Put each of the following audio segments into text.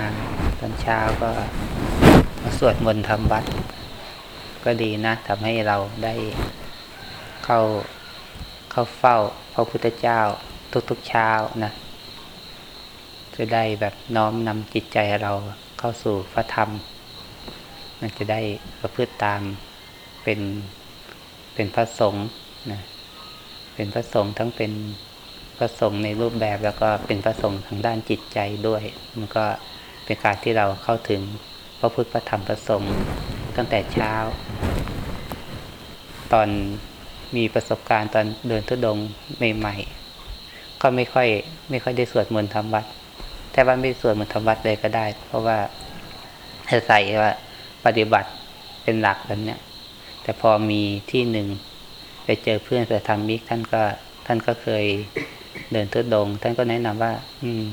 มาตอนเช้าก็มาสวดมนต์ทำวัด ก็ดีนะทำให้เราได้เข้าเข้าเฝ้าพระพุทธเจ้าทุกๆเช้านะจะได้แบบน้อมนำจิตใจเราเข้าสู่พระธรรม มันจะได้ประพฤติตามเป็นเป็นพระสงฆ์นะเป็นพระสงฆ์ทั้งเป็นพระสงฆ์ในรูปแบบแล้วก็เป็นพระสงฆ์ทางด้านจิตใจด้วย มันก็ เป็นการที่เราเข้าถึงพระพุทธพระธรรมพระสงฆ์ตั้งแต่เช้า ตอนมีประสบการณ์ตอนเดินทุดงใหม่ๆก็ไม่ค่อยไม่ค่อยได้สวดมนต์ทำวัดแทบว่าไม่สวดมนต์ทำวัดเลยก็ได้ เพราะว่าใส่ว่าปฏิบัติเป็นหลักแบบเนี้ยแต่พอมีที่หนึ่งไปเจอเพื่อนสธรรมิกท่านก็ท่านก็เคยเดินทุดง ท่านก็แนะนำว่า อืม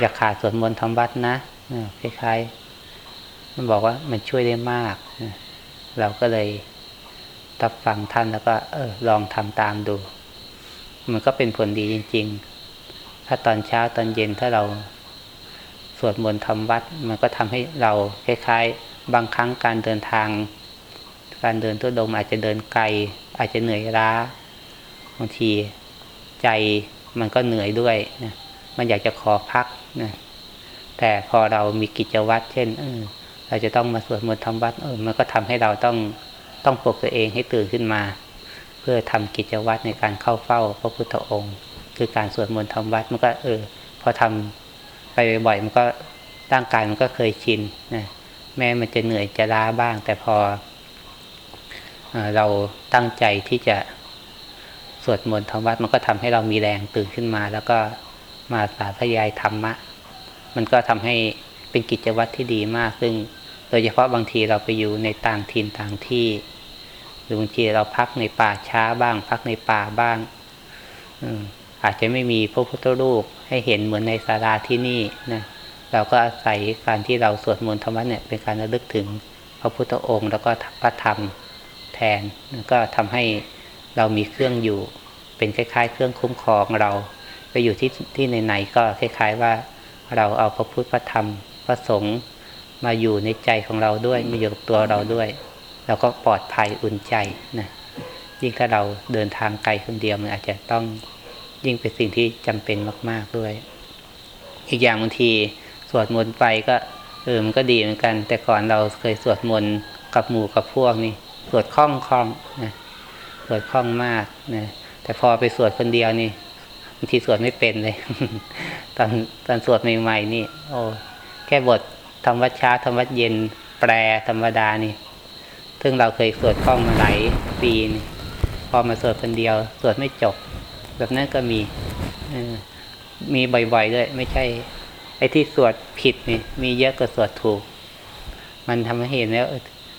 อย่าขาดสวดมนต์ทำวัดนะคล้ายๆมันบอกว่ามันช่วยได้มากเราก็เลยรับฟังท่านแล้วก็ เออ ลองทำตามดู มันก็เป็นผลดีจริง ๆ ถ้าตอนเช้าตอนเย็นถ้าเราสวดมนต์ทำวัด มันก็ทำให้เราคล้ายๆ บางครั้งการเดินทาง การเดินทุดงอาจจะเดินไกล อาจจะเหนื่อยล้าบางทีใจมันก็เหนื่อยด้วยนะมันอยากจะขอพัก นะแต่พอเรามีกิจวัตรเช่นเออเราจะต้องมาสวดมนต์ทำวัดเออมันก็ทำให้เราต้องต้องปลุกตัวเองให้ตื่นขึ้นมา เพื่อทำกิจวัตรในการเข้าเฝ้าพระพุทธองค์ คือการสวดมนต์ทำวัดมันก็เออพอทำไปบ่อยๆมันก็ร่างกายมันก็เคยชินนะแม้มันจะเหนื่อยจะล้าบ้าง แต่พอเราตั้งใจที่จะสวดมนต์ทำวัดมันก็ทำให้เรามีแรงตื่นขึ้นมา แล้วก็ มาสาธยายธรรมะ มันก็ทำให้เป็นกิจวัตรที่ดีมาก ซึ่ง โดยเฉพาะบางทีเราไปอยู่ในต่างถิ่นต่างที่ หรือบางทีเราพักในป่าช้าบ้าง พักในป่าบ้างอาจจะไม่มีพระพุทธรูปให้เห็นเหมือนในศาลาที่นี่นะเราก็อาศัยการที่เราสวดมนต์ธรรมะเนี่ยเป็นการระลึกถึงพระพุทธองค์แล้วก็พระธรรมแทนก็ทำให้เรามีเครื่องอยู่เป็นคล้าย ๆ เครื่องคุ้มครองเรา ไปอยู่ที่ที่ไหนๆก็คล้ายๆว่าเราเอาพระพุทธพระธรรมพระสงฆ์มาอยู่ในใจของเราด้วยมาอยู่กับตัวเราด้วยเราก็ปลอดภัยอุ่นใจนะยิ่งถ้าเราเดินทางไกลคนเดียวมันอาจจะต้องยิ่งเป็นสิ่งที่จำเป็นมาก ๆด้วย อีกอย่างบางทีสวดมนต์ไปก็เออมันก็ดีเหมือนกัน แต่ก่อนเราเคยสวดมนต์กับหมู่กับพวกนี่สวดคล่องคล่องนะสวดคล่องมากนะแต่พอไปสวดคนเดียวนี่ บางทีสวดไม่เป็นเลย ตอนตอนสวดใหม่ๆนี่ โอ้แค่บทธรรมวัดช้าธรรมวัดเย็นแปลธรรมดานี่ ซึ่งเราเคยสวดคล่องมาหลายปีนี่พอมาสวดคนเดียว สวดไม่จบ แบบนั้นก็มีมีบ่อยๆด้วย ไม่ใช่ ไอ้ที่สวดผิดนี่มีเยอะกว่าสวดถูก มันทำให้เห็นแล้ว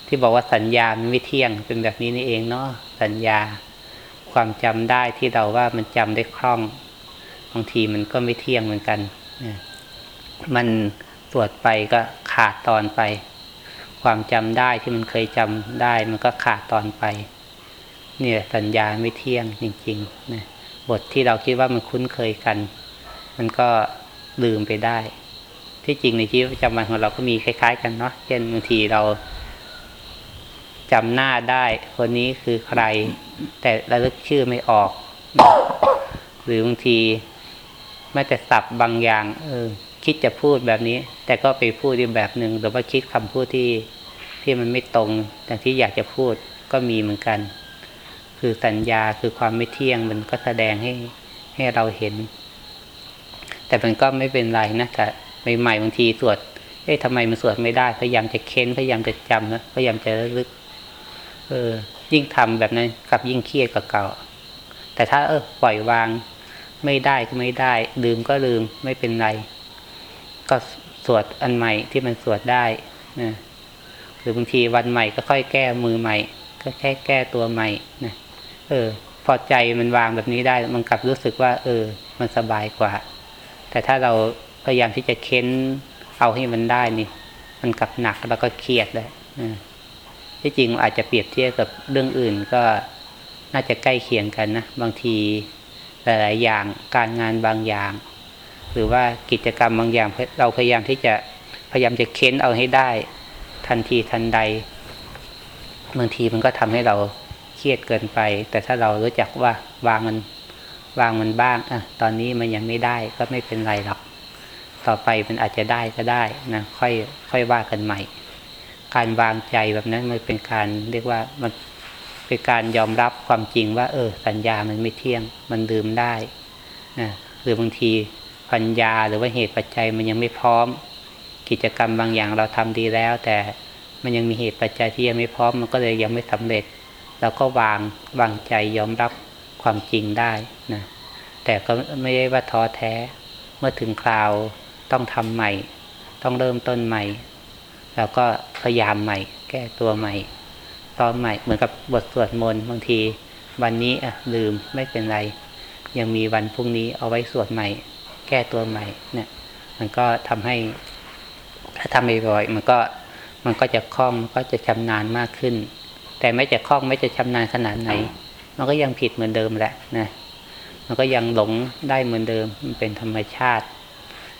ที่บอกว่าสัญญามันไม่เที่ยงเป็นแบบนี้นี่เองเนาะสัญญาความจำได้ที่เราว่ามันจำได้คล่อง บางทีมันก็ไม่เที่ยงเหมือนกันมันสวดไปก็ขาดตอนไป ความจำได้ที่มันเคยจำได้ มันก็ขาดตอนไป เนี่ยสัญญาไม่เที่ยงจริงๆนะบทที่เราคิดว่ามันคุ้นเคยกัน มันก็ลืมไปได้ ที่จริงในชีวิตประจำวันของเราก็มีคล้าย ๆ กันเนาะเช่นบางทีเราจำหน้าได้คนนี้คือใคร แต่ระลึกชื่อไม่ออก หรือบางที ม้แต่ศัพท์บางอย่าง เออ คิดจะพูดแบบนี้ แต่ก็ไปพูดอีกแบบหนึ่งหรือว่าคิดคำพูดที่ที่มันไม่ตรงแต่ที่อยากจะพูดก็มีเหมือนกัน คือสัญญาคือความไม่เที่ยงมันก็แสดงให้ให้เราเห็น แต่มันก็ไม่เป็นไรนะแต่ใหม่ๆบางทีสวดเอ๊ะทำไมมันสวดไม่ได้ พยายามจะเค้นพยายามจะจำนะพยายามจะลึก เออ ยิ่งทำแบบนั้นกับยิ่งเครียดกับเก่า แต่ถ้าเออปล่อยวาง ไม่ได้ก็ไม่ได้ ลืมก็ลืมไม่เป็นไร ก็สวดอันใหม่ที่มันสวดได้นะหรือบางทีวันใหม่ก็ค่อยแก้มือใหม่ ก็แค่แก้ตัวใหม่นะเออ พอใจมันวางแบบนี้ได้ มันกลับรู้สึกว่า เออ มันสบายกว่า แต่ถ้าเราพยายามที่จะเค้นเอาให้มันได้นี่ มันกลับหนักแล้วก็เครียดเลยที่จริงอาจจะเปรียบเทียบกับเรื่องอื่นก็น่าจะใกล้เคียงกันนะ บางที หลาย ๆ อย่างการงานบางอย่าง หรือว่ากิจกรรมบางอย่างเราพยายามที่จะพยายามจะเค้นเอาให้ได้ ทันทีทันใด บางทีมันก็ทำให้เราเครียดเกินไป แต่ถ้าเรารู้จักว่าวางมันวางมันบ้างอะตอนนี้มันยังไม่ได้ก็ไม่เป็นไรหรอกต่อไปมันอาจจะได้ก็ได้นะค่อยค่อยว่ากันใหม่ การวางใจแบบนั้นมันเป็นการเรียกว่ามัน เป็นการยอมรับความจริงว่า เออ สัญญามันไม่เที่ยง มันลืมได้นะหรือบางทีปัญญาหรือว่าเหตุปัจจัยมันยังไม่พร้อม กิจกรรมบางอย่างเราทำดีแล้ว แต่มันยังมีเหตุปัจจัยที่ยังไม่พร้อม มันก็เลยยังไม่สำเร็จเราก็วางวางใจยอมรับความจริงได้นะแต่ก็ไม่ได้ว่าท้อแท้ เมื่อถึงคราวต้องทำใหม่ ต้องเริ่มต้นใหม่เราก็พยายามใหม่ แก้ตัวใหม่ ตอนใหม่เหมือนกับบทสวดมนต์บางที วันนี้อะลืมไม่เป็นไร ยังมีวันพรุ่งนี้เอาไว้สวดใหม่ แก้ตัวใหม่เนี่ยมันก็ทำให้ถ้าทำบ่อยๆมันก็มันก็จะคล่องมันก็จะชำนาญมากขึ้น แต่ไม่จะคล่องไม่จะชำนาญขนาดไหน มันก็ยังผิดเหมือนเดิมแหละนะมันก็ยังหลงได้เหมือนเดิมมันเป็นธรรมชาติ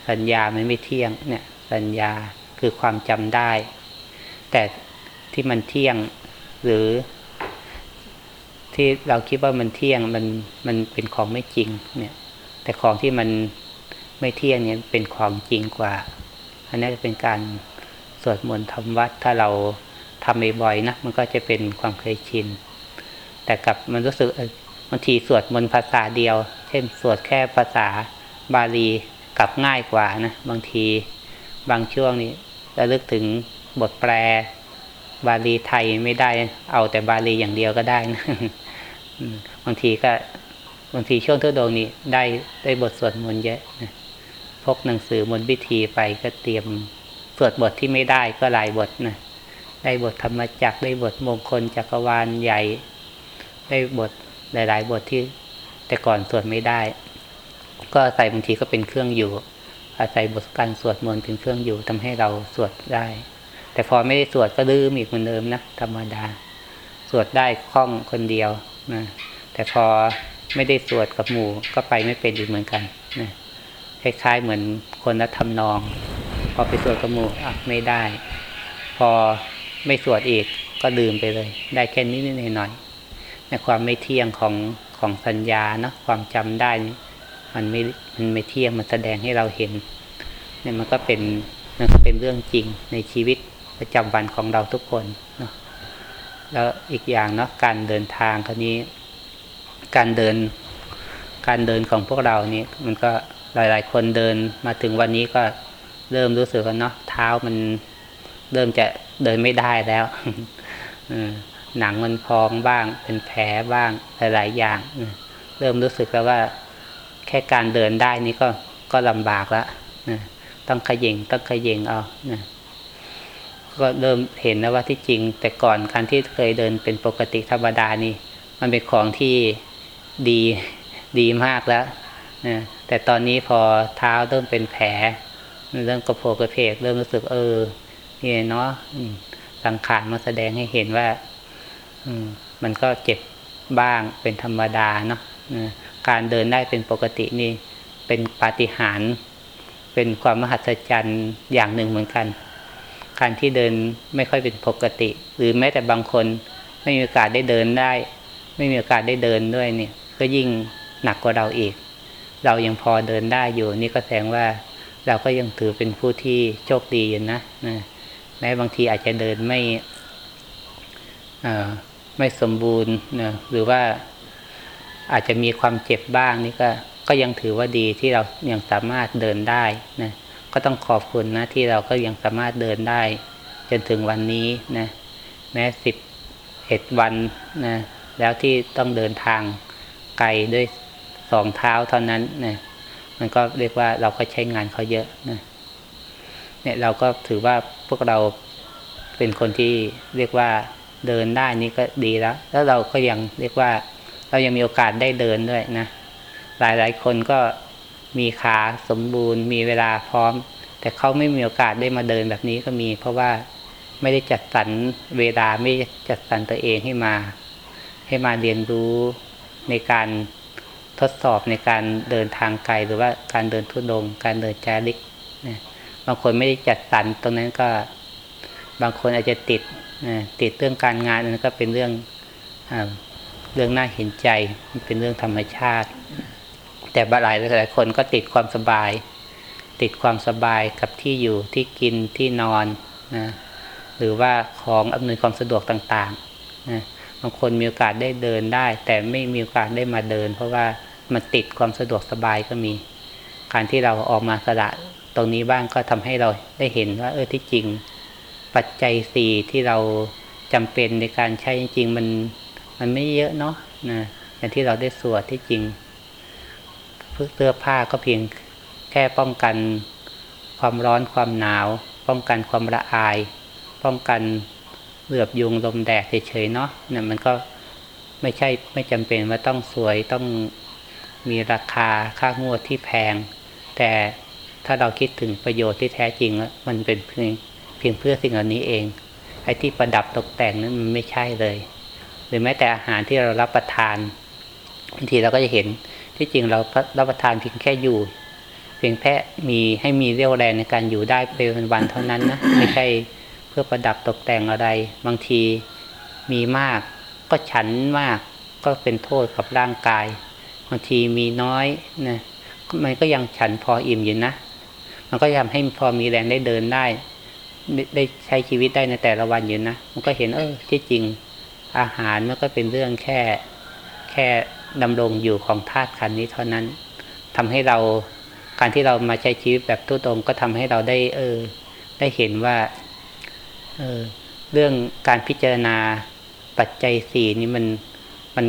สัญญามันไม่เที่ยงเนี่ยสัญญาคือความจำได้ แต่ที่มันเที่ยง หรือที่เราคิดว่ามันเที่ยงมันมันเป็นของไม่จริงเนี่ย แต่ของที่มันไม่เที่ยงเนี่ยเป็นของจริงกว่า อันนี้จะเป็นการสวดมนต์ทำวัดถ้าเราทำบ่อยๆนะมันก็จะเป็นความเคยชิน แต่กับมันรู้สึกบางทีสวดมนต์ภาษาเดียว เช่น สวดแค่ภาษาบาลีกลับง่ายกว่านะ บางทีบางช่วงนี้ระลึกถึงบทแปล บาลีไทยไม่ได้ เอาแต่บาลีอย่างเดียวก็ได้นะบางทีก็บางทีช่วงทุดงนี้ได้ได้บทสวดมนต์เยอะนะพกหนังสือมนต์พิธีไปก็เตรียมสวดบทที่ไม่ได้ก็หลายบทนะได้บทธรรมจักได้บทมงคลจักรวาลใหญ่ ได้บทหลาย ๆ บทที่แต่ก่อนสวดไม่ได้ ก็ใส่บางทีก็เป็นเครื่องอยู่ อาศัยบทการสวดมนต์เป็นเครื่องอยู่ทำให้เราสวดได้ แต่พอไม่ได้สวดก็ลืมอีกเหมือนเดิมนะธรรมดา สวดได้คล่องคนเดียวนะแต่พอไม่ได้สวดกับหมู่ก็ไปไม่เป็นอีกเหมือนกันนะคล้ายๆเหมือนคนละทำนอง พอไปสวดกับหมู่อะไม่ได้ พอไม่สวดอีกก็ลืมไปเลย ได้แค่นิดหน่อยในความไม่เที่ยงของของสัญญาเนาะความจำได้มันไม่มันไม่เที่ยงมันแสดงให้เราเห็นเนี่ยมันก็เป็นมันก็เป็นเรื่องจริงในชีวิต ประจำวันของเราทุกคนเนาะแล้วอีกอย่างเนาะการเดินทางครนี้ การเดิน การเดินของพวกเรานี่มันก็หลาย ๆ คนเดินมาถึงวันนี้ก็เริ่มรู้สึกว่าเนาะเท้ามันเริ่มจะเดินไม่ได้แล้วหนังมันพองบ้าง เป็นแผลบ้างหลาย ๆ อย่างเริ่มรู้สึกแล้วว่า แค่การเดินได้นี่ก็ก็ลำบากแล้วต้องขย่งต้องขย่งเอา ก็เริ่มเห็นแล้วว่าที่จริง แต่ก่อนการที่เคยเดินเป็นปกติธรรมดานี่ มันเป็นของที่ดีดีมากแล้วนะแต่ตอนนี้พอเท้าเริ่มเป็นแผลเริ่มกระโผกกระเพกเริ่มรู้สึกเออนี่เนาะสังขารมาแสดงให้เห็นว่า อืมมันก็เจ็บบ้างเป็นธรรมดาเนาะการเดินได้เป็นปกตินี่เป็นปาฏิหาริย์เป็นความมหัศจรรย์อย่างหนึ่งเหมือนกัน การที่เดินไม่ค่อยเป็นปกติ หรือแม้แต่บางคนไม่มีโอกาสได้เดินได้ ไม่มีโอกาสได้เดินด้วยเนี่ยก็ยิ่งหนักกว่าเราอีก เรายังพอเดินได้อยู่ นี่ก็แสดงว่าเราก็ยังถือเป็นผู้ที่โชคดีอยู่นะนะแม้บางทีอาจจะเดินไม่ไม่สมบูรณ์นะหรือว่าอาจจะมีความเจ็บบ้างนี่ก็ก็ยังถือว่าดีที่เรายังสามารถเดินได้นะ ก็ต้องขอบคุณนะที่เราก็ยังสามารถเดินได้ จนถึงวันนี้นะแม้สิบเอ็ดวันนะแล้วที่ต้องเดินทางไกลด้วยสองเท้าเท่านั้นนะมันก็เรียกว่าเราก็ใช้งานเขาเยอะนะเนี่ยเราก็ถือว่าพวกเราเป็นคนที่เรียกว่าเดินได้นี่ก็ดีแล้ว แล้วเราก็ยังเรียกว่า เรายังมีโอกาสได้เดินด้วยนะ หลายๆคนก็ มีขาสมบูรณ์ มีเวลาพร้อม แต่เขาไม่มีโอกาสได้มาเดินแบบนี้ก็มี เพราะว่าไม่ได้จัดสรรเวลาไม่จัดสรรตัวเองให้มา ให้มาเรียนรู้ในการทดสอบในการเดินทางไกลหรือว่าการเดินทุดง การเดินจาริกนะบางคนไม่ได้จัดสรรตรงนั้นก็ บางคนอาจจะติดนะติดเรื่องการงานนั้นก็เป็นเรื่องอเรื่องน่าเห็นใจเป็นเรื่องธรรมชาติ แต่บหลายหลายคนก็ติดความสบาย ติดความสบายกับที่อยู่ที่กินที่นอนนะหรือว่าของอำนวยความสะดวกต่างๆนะบางคนมีโอกาสได้เดินได้ แต่ไม่มีโอกาสได้มาเดิน เพราะว่ามันติดความสะดวกสบายก็มี การที่เราออกมาสละตรงนี้บ้างก็ทำให้เราได้เห็นว่าเออที่จริง ปัจจัยสี่ที่เราจำเป็นในการใช้จริงๆมันมันไม่เยอะเนาะนะอย่างที่เราได้สวดที่จริง เสื้อผ้าก็เพียงแค่ป้องกันความร้อนความหนาว ป้องกันความละอาย ป้องกันเหลือบยุงลมแดดเฉยๆเนาะเนี่ยมันก็ไม่ใช่ไม่จำเป็นว่าต้องสวยต้องมีราคาค่างวดที่แพง แต่ถ้าเราคิดถึงประโยชน์ที่แท้จริงแล้วมันเป็นเพียงเพียงเพื่อสิ่งเหล่านี้เองไอ้ที่ประดับตกแต่งนั้นมันไม่ใช่เลย หรือแม้แต่อาหารที่เรารับประทานบางทีเราก็จะเห็น ที่จริงเรารับประทานเพียงแค่อยู่ เพียงแค่มีให้มีเรี่ยวแรงในการอยู่ได้เป็นวันเท่านั้นนะไม่ใช่เพื่อประดับตกแต่งอะไร บางทีมีมาก ก็ฉันมากก็เป็นโทษกับร่างกาย บางทีมีน้อยนะมันก็ยังฉันพออิ่มอยู่นะ มันก็ทำให้พอมีแรงได้เดินได้ ได้ใช้ชีวิตได้ในแต่ละวันอยู่นะ มันก็เห็นเออที่จริงอาหารมันก็เป็นเรื่องแค่แค่ ดำรงอยู่ของธาตุขันนี้เท่านั้นทำให้เราการที่เรามาใช้ชีวิตแบบทุตรงก็ทำให้เราได้เออได้เห็นว่าเออเรื่องการพิจารณาปัจจัยสี่นี้มันมัน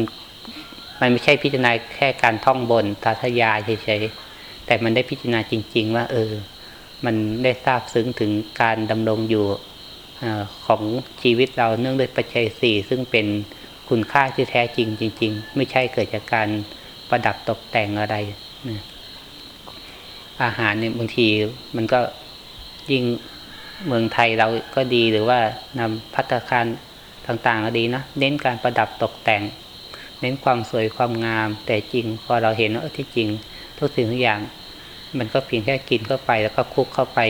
มันไม่ใช่พิจารณาแค่การท่องบนทาทยาเฉยๆแต่มันได้พิจารณาจริง ๆ ว่า เออ มันได้ทราบซึ้งถึงการดำรงอยู่อของชีวิตเราเนื่องด้วยปัจจัยสี่ซึ่งเป็น คุณค่าที่แท้จริงจริง ๆ ไม่ใช่เกิดจากการประดับตกแต่งอะไรนะอาหารเนี่ยบางทีมันก็ยิ่งเมืองไทยเราก็ดีหรือว่านำพัฒนาการต่างๆก็ดีนะเน้นการประดับตกแต่ง เน้นความสวยความงาม แต่จริงพอเราเห็นว่าที่จริงทุกสิ่งทุกอย่าง มันก็เพียงแค่กินเข้าไปแล้วก็คุกเข้าไป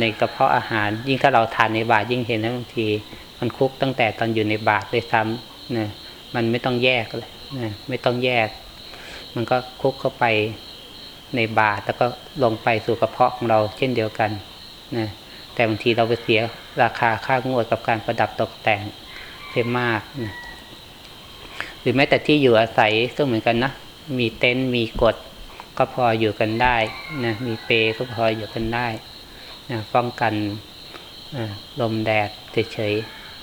ในกระเพาะอาหาร ยิ่งถ้าเราทานในบาตรยิ่งเห็นนะบางที มันคุกตั้งแต่ตอนอยู่ในบาตรเลยซ้ำนะมันไม่ต้องแยกเลยนะไม่ต้องแยก มันก็คุกเข้าไปในบาตรแล้วก็ลงไปสู่กระเพาะของเราเช่นเดียวกันนะแต่บางทีเราไปเสียราคาค่างวดกับการประดับตกแต่งเพิ่มมากนะหรือแม้แต่ที่อยู่อาศัยก็เหมือนกันนะมีเต็นท์มีกดก็พออยู่กันได้นะมีเปก็พออยู่กันได้ ป้องกันลมแดดเฉย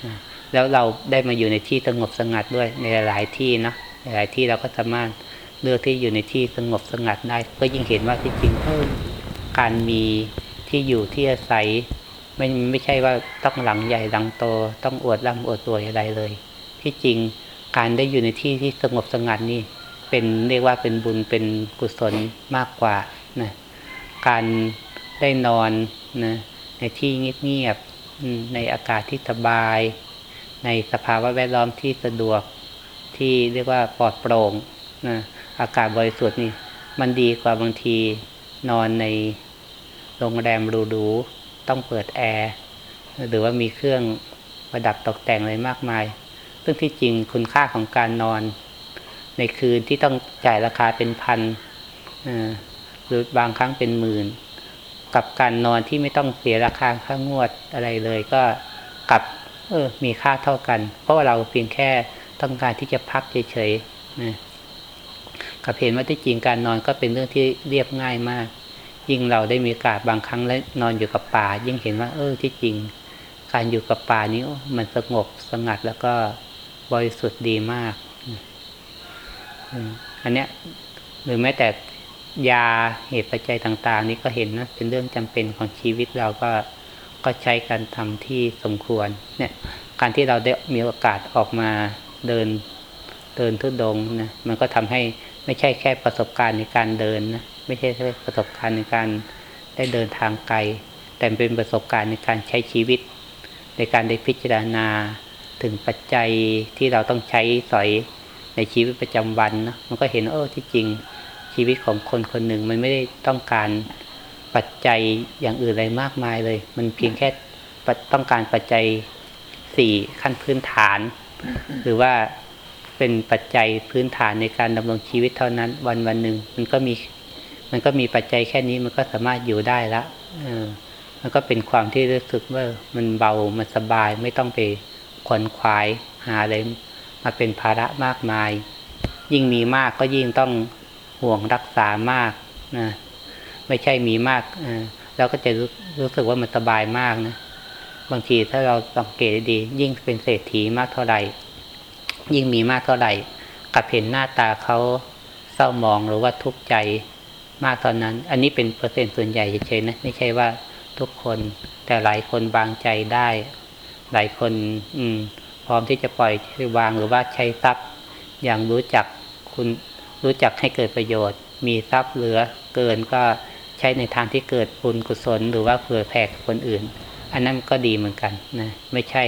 ๆแล้วเราได้มาอยู่ในที่สงบสงัดด้วยในหลายที่นะหลายที่เราก็สามารถเลือกที่อยู่ในที่สงบสงัดได้ ก็ยิ่งเห็นว่าที่จริงการมีที่อยู่ที่อาศัยไม่ไม่ใช่ว่าต้องหลังใหญ่หลังโต ต้องอวดร่ำอวดรวยอะไรเลย ที่จริงการได้อยู่ในที่ที่สงบสงัดนี่เป็นเรียกว่าเป็นบุญเป็นกุศลมากกว่านะการได้นอน นะในที่เงียบๆในอากาศที่สบาย ในสภาวะแวดล้อมที่สะดวกที่เรียกว่าปลอดโปร่งนะอากาศบริสุทธิ์นี่มันดีกว่าบางทีนอนในโรงแรมหรูๆต้องเปิดแอร์หรือว่ามีเครื่องประดับตกแต่งอะไรมากมาย ซึ่งที่จริงคุณค่าของการนอน ในคืนที่ต้องจ่ายราคาเป็นพันหรือบางครั้งเป็นหมื่น กับการนอนที่ไม่ต้องเสียราคาค่างวดอะไรเลยก็กลับเออมีค่าเท่ากัน เพราะว่าเราเพียงแค่ต้องการที่จะพักเฉยๆนะกับเห็นว่าที่จริงการนอนก็เป็นเรื่องที่เรียบง่ายมาก ยิ่งเราได้มีโอกาสบางครั้งและนอนอยู่กับป่า ยิ่งเห็นว่า เออที่จริง การอยู่กับป่านี้มันสงบสงัดแล้วก็บริสุทธิ์ดีมาก อันเนี้ยหรือแม้แต่ ยาเหตุปัจจัยต่างๆ นี้ก็เห็นนะเป็นเรื่องจำเป็นของชีวิตเราก็ก็ใช้การทำที่สมควรเนี่ยการที่เราได้มีโอกาสออกมาเดินเดินทุดงนะมันก็ทำให้ไม่ใช่แค่ประสบการณ์ในการเดินนะไม่ใช่แค่ประสบการณ์ในการได้เดินทางไกล แต่เป็นประสบการณ์ในการใช้ชีวิต ในการได้พิจารณาถึงปัจจัยที่เราต้องใช้สอยในในชีวิตประจำวันนะมันก็เห็นเออที่จริง ชีวิตของคนคนหนึ่งมันไม่ได้ต้องการปัจจัยอย่างอื่นอะไรมากมายเลย มันเพียงแค่ต้องการปัจจัยสี่ขั้นพื้นฐาน หรือว่าเป็นปัจจัยพื้นฐานในการดำรงชีวิตเท่านั้น วันวันหนึ่งมันก็มีมันก็มีปัจจัยแค่นี้มันก็สามารถอยู่ได้ละเออมันก็เป็นความที่รู้สึกว่ามันเบา มันสบาย ไม่ต้องไปขวนขวายหาอะไรมาเป็นภาระมากมาย ยิ่งมีมากก็ยิ่งต้อง ห่วงรักษามากนะไม่ใช่มีมากเราก็จะรู้รู้สึกว่ามันสบายมากนะบางทีถ้าเราสังเกตดี ยิ่งเป็นเศรษฐีมากเท่าไหร่ ยิ่งมีมากเท่าไหร่กับเห็นหน้าตาเขาเศร้ามองหรือว่าทุกข์ใจมากตอนนั้น อันนี้เป็นเปอร์เซ็นต์ส่วนใหญ่เฉยๆนะไม่ใช่ว่าทุกคนแต่หลายคนบางใจได้ หลายคน อืม พร้อมที่จะปล่อยวางหรือว่าใช้ทรัพย์อย่างรู้จักคุณ รู้จักให้เกิดประโยชน์ มีทรัพย์เหลือเกินก็ใช้ในทางที่เกิดบุญกุศล หรือว่าเผื่อแผ่คนอื่น อันนั้นก็ดีเหมือนกันนะไม่ใช่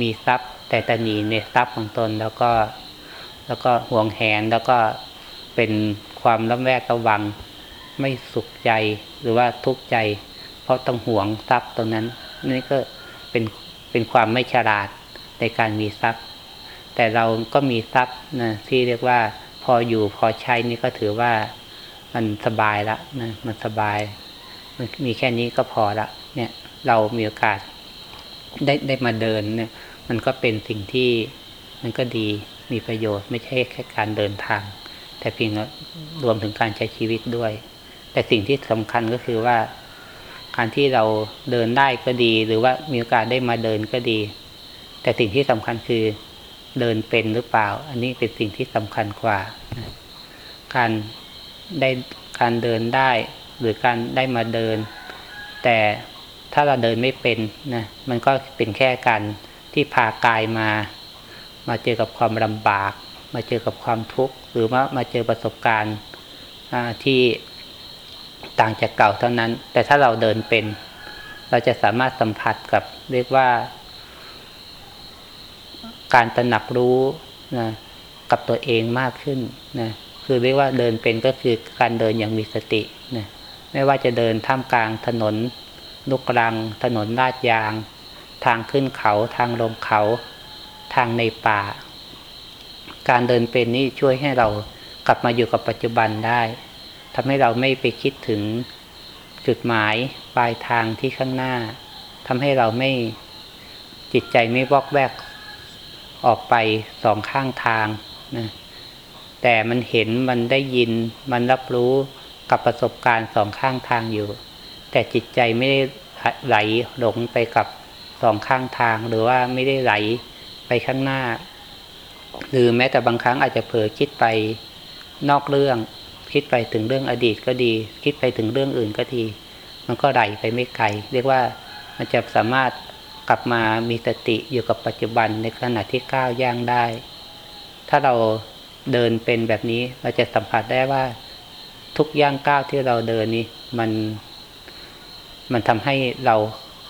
มีทรัพย์แต่ตนีในทรัพย์ของตนแล้วก็แล้วก็ห่วงแหนแล้วก็เป็นความระแวดระวัง ไม่สุขใจหรือว่าทุกข์ใจ เพราะต้องห่วงทรัพย์ตรงนั้นนี่ก็เป็นเป็นความไม่ฉลาดในการมีทรัพย์ แต่เราก็มีทรัพย์นะที่เรียกว่า ออยู่พอใช้นี่ก็ถือว่ามันสบายละนะมันสบายมันมีแค่นี้ก็พอละ เนี่ยเรามีโอกาสได้ได้มาเดินเนี่ย มันก็เป็นสิ่งที่มันก็ดีมีประโยชน์ไม่ใช่แค่การเดินทาง แต่เพียงรวมถึงการใช้ชีวิตด้วย แต่สิ่งที่สำคัญก็คือว่า การที่เราเดินได้ก็ดี หรือว่ามีโอกาสได้มาเดินก็ดี แต่สิ่งที่สำคัญคือ เดินเป็นหรือเปล่า อันนี้เป็นสิ่งที่สำคัญกว่า การได้การเดินได้ หรือการได้มาเดิน แต่ถ้าเราเดินไม่เป็นนะมันก็เป็นแค่การที่พากายมา มาเจอกับความลำบาก มาเจอกับความทุกข์ หรือว่ามาเจอประสบการณ์ที่ต่างจากเก่าเท่านั้น แต่ถ้าเราเดินเป็น เราจะสามารถสัมผัสกับเรียกว่า การตระหนักรู้นะกับตัวเองมากขึ้นนะคือเรียกว่าเดินเป็นก็คือการเดินอย่างมีสตินะไม่ว่าจะเดินท่ามกลางถนนลูกรัง ถนนลาดยาง ทางขึ้นเขาทางลงเขา ทางในป่า การเดินเป็นนี่ช่วยให้เรากลับมาอยู่กับปัจจุบันได้ทำให้เราไม่ไปคิดถึงจุดหมายปลายทางที่ข้างหน้าทำให้เราไม่จิตใจไม่วอกแวก ออกไปสองข้างทางนะแต่มันเห็นมันได้ยินมันรับรู้กับประสบการณ์สองข้างทางอยู่ แต่จิตใจไม่ได้ไหลหลงไปกับสองข้างทาง หรือว่าไม่ได้ไหลไปข้างหน้า หรือแม้แต่บางครั้งอาจจะเผลอคิดไปนอกเรื่อง คิดไปถึงเรื่องอดีตก็ดี คิดไปถึงเรื่องอื่นก็ดี มันก็ไหลไปไม่ไกล เรียกว่ามันจะสามารถ กลับมามีสติอยู่กับปัจจุบันในขณะที่ก้าวย่างได้ ถ้าเราเดินเป็นแบบนี้เราจะสัมผัสได้ว่าทุกย่างก้าวที่เราเดินนี้มัน มันทำให้เรา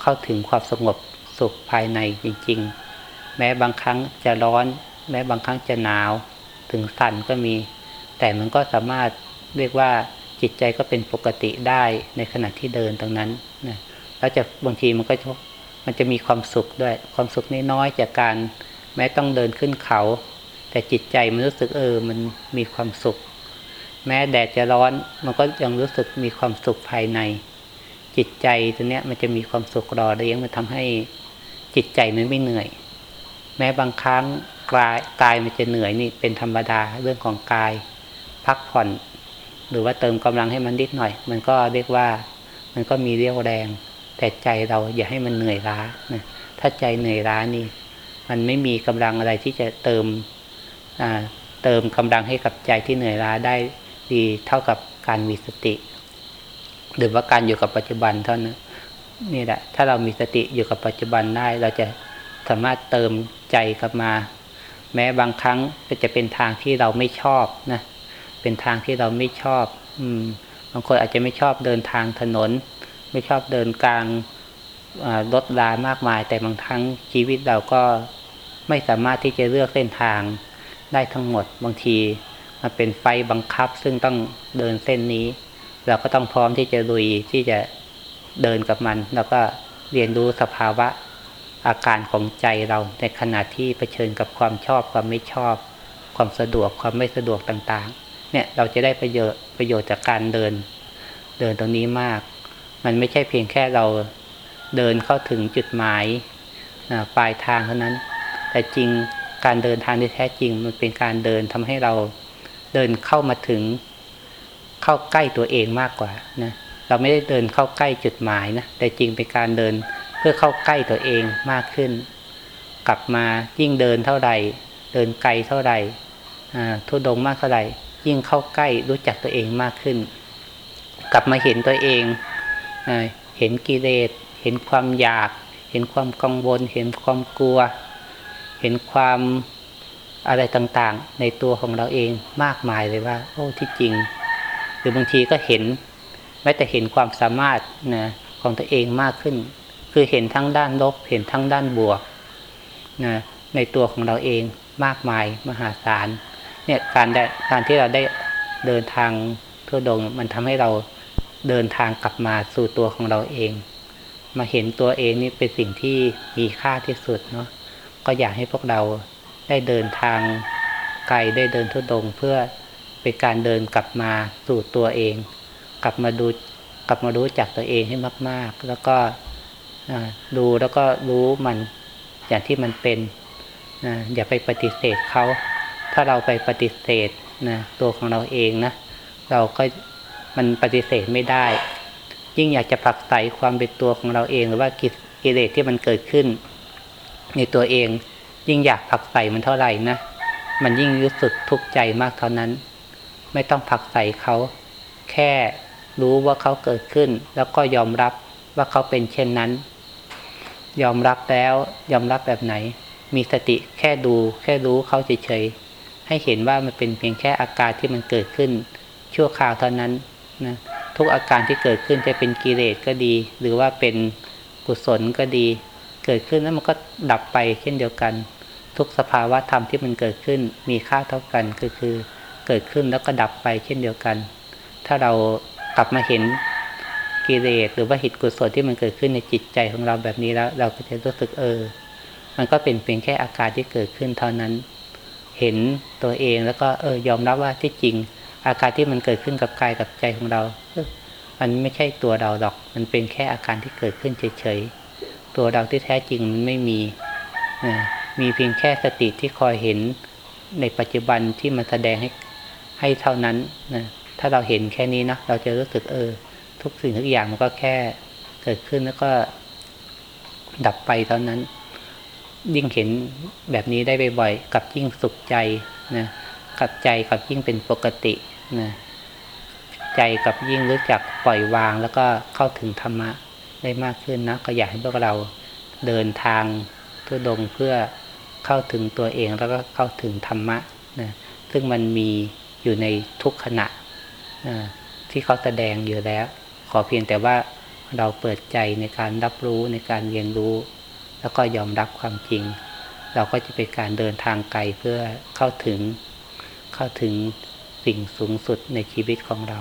เข้าถึงความสงบสุขภายในจริง ๆ แม้บางครั้งจะร้อน แม้บางครั้งจะหนาว ถึงสั่นก็มี แต่มันก็สามารถเรียกว่าจิตใจก็เป็นปกติได้ในขณะที่เดินตรงนั้นนะแล้วจะบางทีมันก็ มันจะมีความสุขด้วย ความสุขน้อยๆจากการแม้ต้องเดินขึ้นเขา แต่จิตใจมันรู้สึกเออมันมีความสุข แม้แดดจะร้อนมันก็ยังรู้สึกมีความสุขภายใน จิตใจตัวเนี้ยมันจะมีความสุขรอเลี้ยงมันทำให้จิตใจมันไม่เหนื่อย แม้บางครั้งกายกายมันจะเหนื่อยนี่เป็นธรรมดาเรื่องของกาย พักผ่อน หรือว่าเติมกำลังให้มันนิดหน่อย มันก็เรียกว่ามันก็มีเรี่ยวแรง แต่ใจเราอย่าให้มันเหนื่อยล้านะถ้าใจเหนื่อยล้านี่ มันไม่มีกำลังอะไรที่จะเติมเติมกำลังให้กับใจที่เหนื่อยล้าได้ดีเท่ากับการมีสติ หรือว่าการอยู่กับปัจจุบันเท่านั้นนี่แหละ ถ้าเรามีสติอยู่กับปัจจุบันได้ เราจะสามารถเติมใจกลับมา แม้บางครั้งจะเป็นทางที่เราไม่ชอบนะเป็นทางที่เราไม่ชอบ อืมบางคนอาจจะไม่ชอบเดินทางถนน ไม่ชอบเดินกลางรถลามากมาย แต่บางครั้งชีวิตเราก็ไม่สามารถที่จะเลือกเส้นทางได้ทั้งหมดบางทีมันเป็นไฟบังคับ ซึ่งต้องเดินเส้นนี้ เราก็ต้องพร้อมที่จะลุยที่จะเดินกับมัน แล้วก็เรียนรู้สภาวะอาการของใจเราในขณะที่เผชิญกับความชอบความไม่ชอบ ความสะดวกความไม่สะดวกต่างๆ เนี่ยเราจะได้ประโยชน์ประโยชน์จากการเดิน เดินตรงนี้มาก มันไม่ใช่เพียงแค่เราเดินเข้าถึงจุดหมายปลายทางเท่านั้น แต่จริงการเดินทางที่แท้จริง มันเป็นการเดินทำให้เราเดินเข้ามาถึงเข้าใกล้ตัวเองมากกว่านะเราไม่ได้เดินเข้าใกล้จุดหมายนะแต่จริงเป็นการเดินเพื่อเข้าใกล้ตัวเองมากขึ้น กลับมายิ่งเดินเท่าไหร่เดินไกลเท่าไหร่ทุดงมากเท่าไหร่ยิ่งเข้าใกล้รู้จักตัวเองมากขึ้น กลับมาเห็นตัวเอง เห็นกิเลส เห็นความอยาก เห็นความกังวล เห็นความกลัว เห็นความอะไรต่างๆ ในตัวของเราเองมากมายเลยว่า โอ้ที่จริง หรือบางทีก็เห็นแม้แต่เห็นความสามารถนะของตัวเองมากขึ้น คือเห็นทั้งด้านลบ เห็นทั้งด้านบวกนะในตัวของเราเองมากมายมหาศาลเนี่ยการได้การที่เราได้เดินทางทั่วดงมันทำให้เรา เดินทางกลับมาสู่ตัวของเราเอง มาเห็นตัวเองนี่เป็นสิ่งที่มีค่าที่สุดเนาะก็อยากให้พวกเราได้เดินทางไกลได้เดินทุดงเพื่อเป็นการเดินกลับมาสู่ตัวเอง กลับมาดูกลับมารู้จักตัวเองให้มาก ๆ แล้วก็ดูแล้วก็รู้มันอย่างที่มันเป็นนะอย่าไปปฏิเสธเขา ถ้าเราไปปฏิเสธนะตัวของเราเองนะ เราก็ มันปฏิเสธไม่ได้ ยิ่งอยากจะผลักไสความเป็นตัวของเราเอง หรือว่ากิเลสที่มันเกิดขึ้น ในตัวเอง ยิ่งอยากผลักไสมันเท่าไหร่นะมันยิ่งรู้สึกทุกข์ใจมากเท่านั้น ไม่ต้องผลักไสเขาแค่รู้ว่าเขาเกิดขึ้น แล้วก็ยอมรับว่าเขาเป็นเช่นนั้น ยอมรับแล้วยอมรับแบบไหน มีสติแค่ดู แค่รู้เขาเฉยๆให้เห็นว่ามันเป็นเพียงแค่อาการที่มันเกิดขึ้น ชั่วคราวเท่านั้น นะทุกอาการที่เกิดขึ้นจะเป็นกิเลสก็ดี หรือว่าเป็นกุศลก็ดี เกิดขึ้นแล้วมันก็ดับไปเช่นเดียวกัน ทุกสภาวะธรรมที่มันเกิดขึ้นมีค่าเท่ากันก็คือ เกิดขึ้นแล้วก็ดับไปเช่นเดียวกัน ถ้าเรากลับมาเห็นกิเลสหรือว่าหิตกุศลที่มันเกิดขึ้นในจิตใจของเราแบบนี้แล้ว เราก็จะรู้สึกเออ มันก็เป็นเพียงแค่อาการที่เกิดขึ้นเท่านั้น เห็นตัวเองแล้วก็เออยอมรับว่าที่จริง อาการที่มันเกิดขึ้นกับกายกับใจของเรา มันไม่ใช่ตัวเราหรอก มันเป็นแค่อาการที่เกิดขึ้นเฉยๆ ตัวเราที่แท้จริงมันไม่มี มีเพียงแค่สติที่คอยเห็นในปัจจุบันที่มันแสดงให้ให้เท่านั้นนะถ้าเราเห็นแค่นี้นะเราจะรู้สึกเออ ทุกสิ่งทุกอย่างมันก็แค่เกิดขึ้นแล้วก็ดับไปเท่านั้น ยิ่งเห็นแบบนี้ได้บ่อยๆกับยิ่งสุขใจนะ กับใจกับยิ่งเป็นปกตินะใจกับยิ่งรู้จักปล่อยวางแล้วก็เข้าถึงธรรมะได้มากขึ้นนะก็อยากให้พวกเราเดินทางเพื่อดงเพื่อเข้าถึงตัวเองแล้วก็เข้าถึงธรรมะนะซึ่งมันมีอยู่ในทุกขณะที่เขาแสดงอยู่แล้ว ขอเพียงแต่ว่าเราเปิดใจในการรับรู้ในการเรียนรู้ แล้วก็ยอมรับความจริง เราก็จะเป็นการเดินทางไกลเพื่อเข้าถึง เข้าถึงสิ่งสูงสุดในชีวิตของเรา